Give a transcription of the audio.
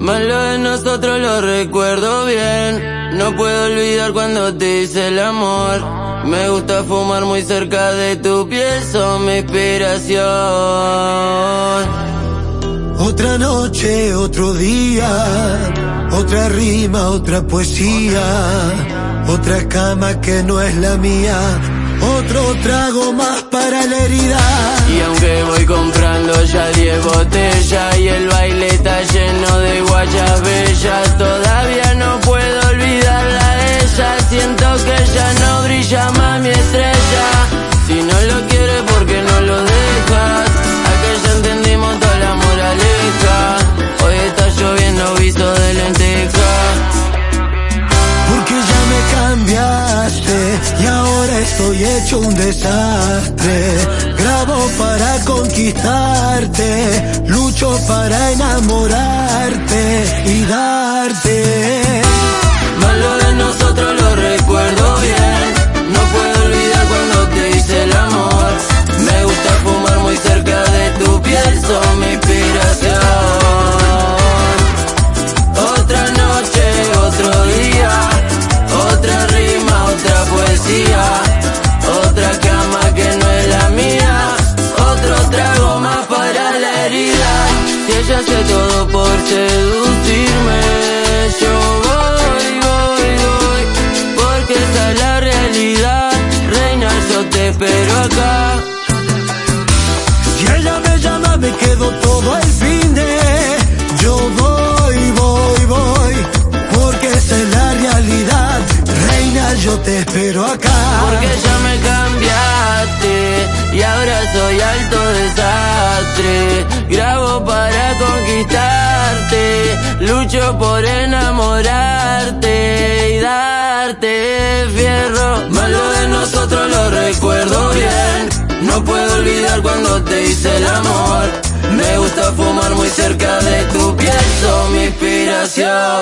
Malo de nosotros lo recuerdo bien. No puedo olvidar cuando te hice el amor. Me gusta fumar muy cerca de tu piel, son mi inspiración. Otra noche, otro día, otra rima, otra poesía, otra cama que no es la mía, otro trago más para la herida. Y aunque voy comprando ya diez botellas y el baile ahora estoy hecho un desastre. Grabo para conquistarte, lucho para enamorarte y darte. Malo de nosotros lo recuerdo bien. No puedo olvidar cuando te hice el amor. Me gusta fumar muy cerca de tu piel, son mi inspiración. Otra noche, otro día, otra Si ella hace todo por seducirme, yo voy, voy, voy, porque esa es la realidad. Reina, yo te espero acá. Si ella me llama me quedo todo el fin de Yo voy, voy, voy Porque esa es la realidad Reina, yo te espero acá Porque ya me cambiaste y ahora soy alto desastre. Grabo para conquistarte, lucho por enamorarte y darte fierro. Malo de nosotros lo recuerdo bien. No puedo olvidar cuando te hice el amor. Me gusta fumar muy cerca de tu piel, son mi inspiración.